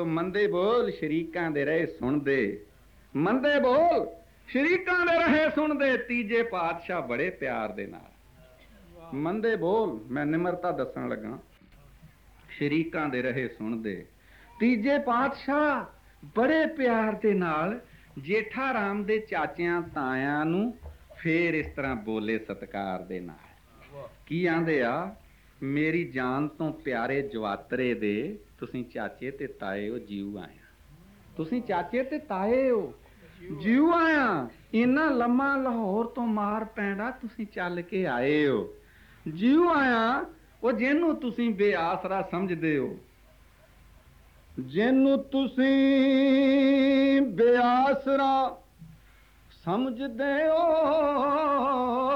ਤੋ ਮੰਦੇ ਬੋਲ ਸ਼ਰੀਕਾਂ ਦੇ ਰਹੇ ਸੁਣਦੇ। ਮੰਦੇ ਬੋਲ ਸ਼ਰੀਕਾਂ ਦੇ ਰਹੇ ਸੁਣਦੇ, ਤੀਜੇ ਪਾਤਸ਼ਾਹ ਬੜੇ ਪਿਆਰ ਦੇ ਨਾਲ। ਮੰਦੇ ਬੋਲ, ਮੈਂ ਨਿਮਰਤਾ ਦੱਸਣ ਲੱਗਾ। ਸ਼ਰੀਕਾਂ ਦੇ ਰਹੇ ਸੁਣਦੇ। ਤੀਜੇ ਪਾਤਸ਼ਾਹ ਬੜੇ ਪਿਆਰ ਦੇ ਨਾਲ ਜੇਠਾ ਰਾਮ ਦੇ ਚਾਚਿਆਂ ਤਾਇਆਂ ਨੂੰ ਫੇਰ ਇਸ ਤਰ੍ਹਾਂ ਬੋਲੇ ਸਤਕਾਰ ਦੇ ਨਾਲ। ਕੀ ਆਂਦੇ ਆ? ਮੇਰੀ ਜਾਨ ਤੋਂ ਪਿਆਰੇ ਜਵਾਤਰੇ ਦੇ ਤੁਸੀਂ ਚਾਚੇ ਤੇ ਤਾਏ ਹੋ ਜੀਉ ਆਇਆ ਤੁਸੀਂ ਚਾਚੇ ਤੇ ਤਾਏ ਹੋ ਜੀਉ ਆਇਆ ਇੰਨਾ ਲੰਮਾ ਲਾਹੌਰ ਤੋਂ ਮਾਰ ਪੈਂਦਾ ਤੁਸੀਂ ਚੱਲ ਕੇ ਆਏ ਹੋ। ਜੀਉ ਆਇਆ ਉਹ ਜਿਹਨੂੰ ਤੁਸੀਂ ਬੇਆਸਰਾ ਸਮਝਦੇ ਹੋ। ਜਿਹਨੂੰ ਤੁਸੀਂ ਬੇਆਸਰਾ ਸਮਝਦੇ ਹੋ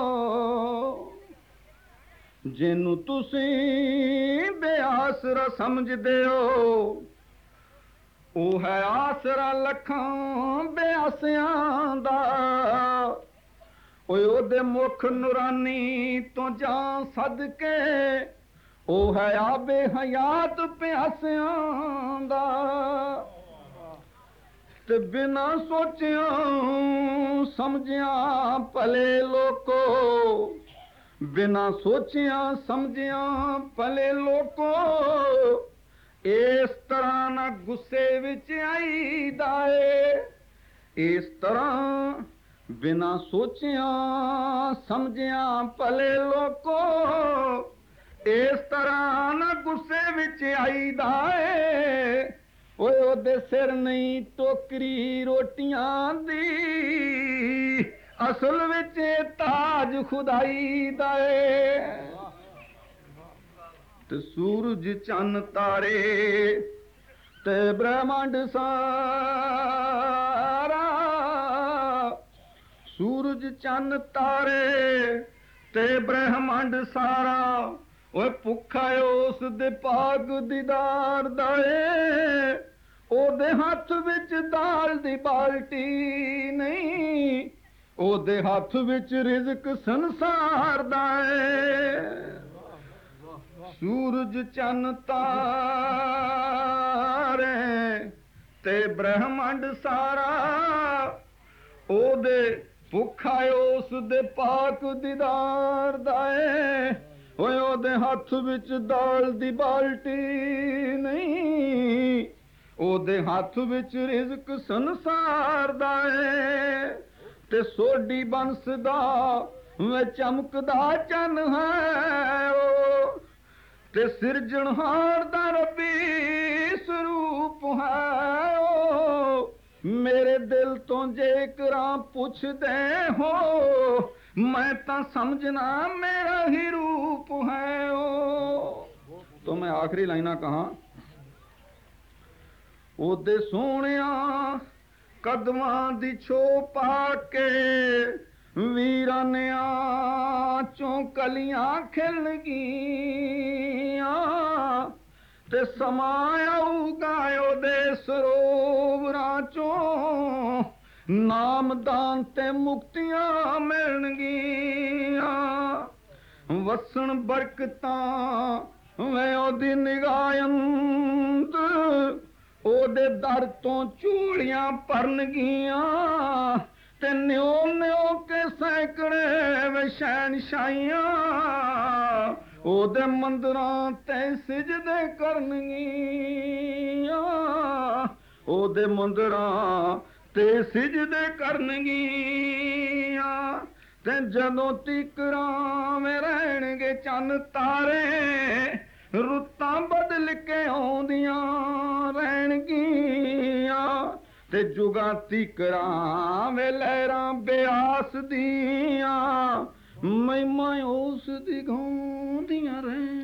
ਜਿਹਨੂੰ ਤੁਸੀਂ ਬੇਆਸਰਾ ਸਮਝਦੇ ਹੋ, ਉਹ ਹੈ ਆਸਰਾ ਲੱਖਾਂ ਬੇਆਸਿਆਂ ਦਾ। ਓਏ ਉਹਦੇ ਮੁਖ ਨੂਰਾਨੀ ਤੋਂ ਜਾਂ ਸਦਕੇ, ਉਹ ਹੈ ਆਬੇ ਹਯਾਤ ਪਿਆਸਿਆਂ ਦਾ। ਤੇ ਬਿਨਾ ਸੋਚਿਆ, ਸਮਝਿਆ ਭਲੇ ਲੋਕੋ ਬਿਨਾ ਸੋਚਿਆ ਸਮਝਿਆ ਭਲੇ ਲੋਕੋ ਇਸ ਤਰ੍ਹਾਂ ਨਾ ਗੁੱਸੇ ਵਿੱਚ ਆਈਦਾ ਏ ਇਸ ਤਰ੍ਹਾਂ ਬਿਨਾ ਸੋਚਿਆ ਸਮਝਿਆ ਭਲੇ ਲੋਕੋ ਇਸ ਤਰ੍ਹਾਂ ਨਾ ਗੁੱਸੇ ਵਿੱਚ ਆਈਦਾ ਏ ਓਏ ਉਹਦੇ ਸਿਰ ਨਹੀਂ ਟੋਕਰੀ ਰੋਟੀਆਂ ਦੀ ਅਸਲ ਵਿੱਚ ਇਹ ਤਾਜ ਖੁਦਾਈ ਦਾ ਏ। ਤੇ ਸੂਰਜ ਚੰਨ ਤਾਰੇ ਤੇ ਬ੍ਰਹਮੰਡ ਸਾਰਾ। ਸੂਰਜ ਚੰਨ ਤਾਰੇ ਤੇ ਬ੍ਰਹਮੰਡ ਸਾਰਾ। ਓਏ ਭੁੱਖਾ ਏ ਉਸ ਦੇ ਪਾਕ ਦੀਦਾਰ ਦਾ ਏ। ਉਹਦੇ ਹੱਥ ਵਿੱਚ ਦਾਲ ਦੀ ਬਾਲਟੀ ਨਹੀਂ। ਉਹਦੇ ਹੱਥ ਵਿੱਚ ਰਿਜ਼ਕ ਸੰਸਾਰ ਦਾ ਏ। ਸੂਰਜ ਚੰਨ ਤਾਰੇ ਤੇ ਬ੍ਰਹਮੰਡ ਸਾਰਾ। ਉਹਦੇ ਭੁੱਖਾ ਏ ਉਸ ਦੇ ਪਾਕ ਦੀਦਾਰ ਦਾ ਏ। ਓਏ ਉਹਦੇ ਹੱਥ ਵਿੱਚ ਦਾਲ ਦੀ ਬਾਲਟੀ ਨਹੀਂ। ਉਹਦੇ ਹੱਥ ਵਿੱਚ ਰਿਜ਼ਕ ਸੰਸਾਰ ਦਾ ਏ। ਤੇ ਸੋਡੀ ਬੰਸਦਾ ਵੇ ਚਮਕਦਾ ਚੰਨ ਹੈ ਓ। ਤੇ ਸਿਰਜਣਹਾਰ ਦਾ ਰੱਬੀ ਸਰੂਪ ਹੈ ਓ। ਮੇਰੇ ਦਿਲ ਤੋਂ ਜੇ ਕਰਾਂ ਪੁੱਛਦੇ ਹੋ, ਮੈਂ ਤਾਂ ਸਮਝਣਾ ਮੇਰਾ ਹੀ ਰੂਪ ਹੈ ਓ। ਤੋ ਮੈਂ ਆਖਰੀ ਲਾਈਨਾਂ ਕਹਾ। ਉਹਦੇ ਸੋਹਣਿਆ ਕਦਮਾਂ ਦੀ ਛੋ ਪਾ ਕੇ ਵੀਰਾਨਿਆਂ ਚੋਂ ਕਲੀਆਂ ਖਿਲਣਗੀਆਂ ਤੇ ਸਮਾਂ ਆਊਗਾ ਉਹਦੇ ਸਰੋਵਰਾਂ ਚੋਂ ਨਾਮਦਾਨ ਤੇ ਮੁਕਤੀਆਂ ਮਿਲਣਗੀਆਂ। ਵਸਣ ਬਰਕਤਾਂ ਵੇ ਉਹਦੀ ਨਿਗਾਹੰਦ ਉਹਦੇ ਦਰ ਤੋਂ ਚੂੜੀਆਂ ਭਰਨਗੀਆਂ ਤੇ ਨਿਉ ਨਿਉ ਕੇ ਸੈਂਕੜੇ ਵੇ ਸ਼ਹਿਨਸ਼ਾਹੀਆਂ ਉਹਦੇ ਮੰਦਰਾਂ ਤੇ ਸਜਦੇ ਕਰਨਗੀਆਂ, ਉਹਦੇ ਮੰਦਰਾਂ ਤੇ ਸਜਦੇ ਕਰਨਗੀਆਂ ਤੇ ਜਦੋਂ ਤਿਕਰਾਂ ਮੇ ਰਹਿਣਗੇ ਚੰਨ ਤਾਰੇ, ਰੁੱਤਾਂ ਬਦਲ ਕੇ ਆਉਂਦੀਆਂ। ਤੇ ਜੁਗਾਂ ਤੀਕਰਾਂ ਵੇ ਲਹਿਰਾਂ ਬਿਆਸ ਦੀਆਂ ਮਹਿਮਾ ਉਸ ਦੀ ਗਾਉਂਦੀਆਂ ਰਹਿ